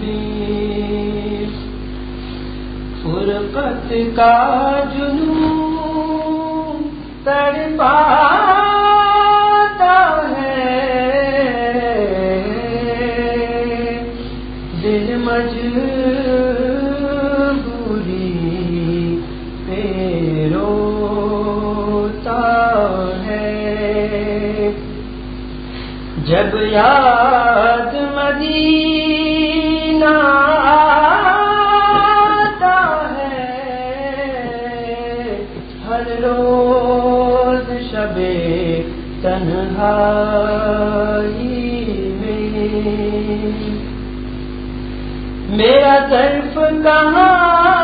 بیس فرقت کا جنون تڑپاتا ہے۔ دل مجبوری پہ روتا ہے۔ جب یاد مدی تنہائی میں میرا طرف کہاں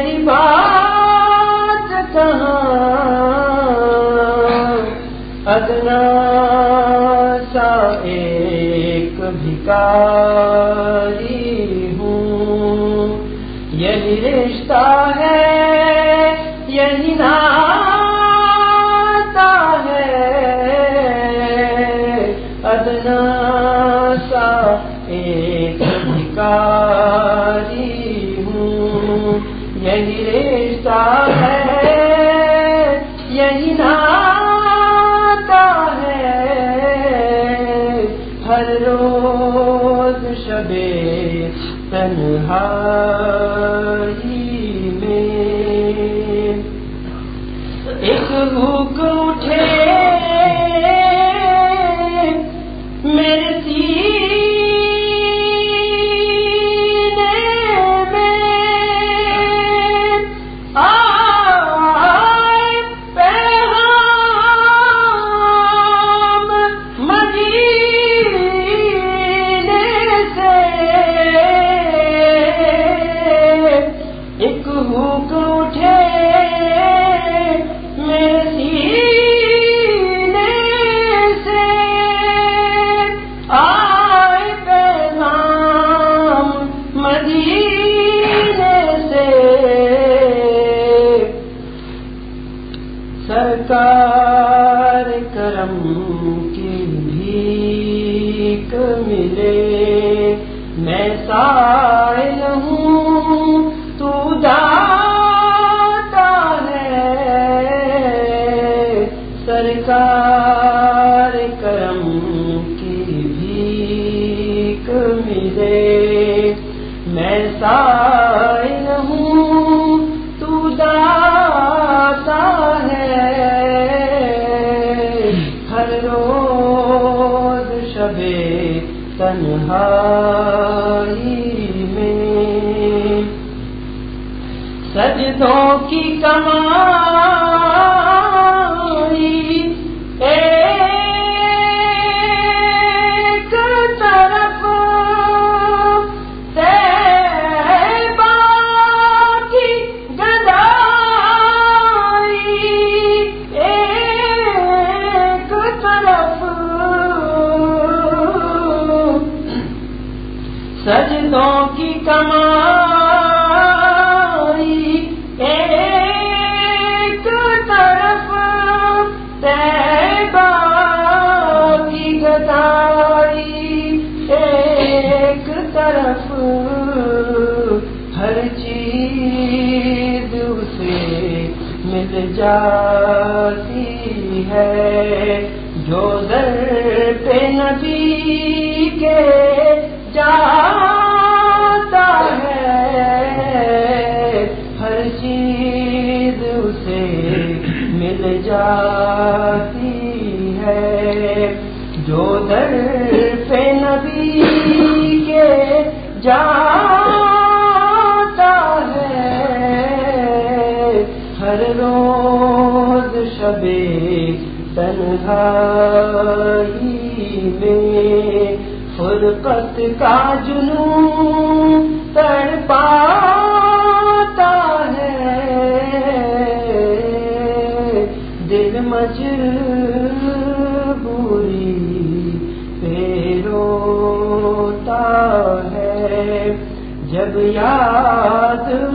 تیری بات کہاں؟ ادنا سا ایک بھکاری ہوں۔ یہی رشتہ ہے، یہی ناتا ہے۔ ادنا سا ایک بھکاری یہی رشتہ ہے یہی ناتا ہے۔ ہر روز شبے تنہائی میں۔ ایک بھوک اٹھے۔ میرے سینے سرکار کرم کی بھیک ملے۔ میں سائل ہوں سرکار کرم کی بھیک ملے۔ میں سائل ہوں، تو داتا ہے۔ ہر روز شبے تنہائی میں۔ سجدوں کی کمائی جاتی ہے، جو در پہ نبی کے جاتا ہے۔ ہر چیز اسے مل جاتی ہے۔ جو در پہ نبی کے جاتا شبے تنہائی میں فرقت کا جنون تڑ پاتا ہے۔ دل مجبوری پیروتا ہے۔ جب یاد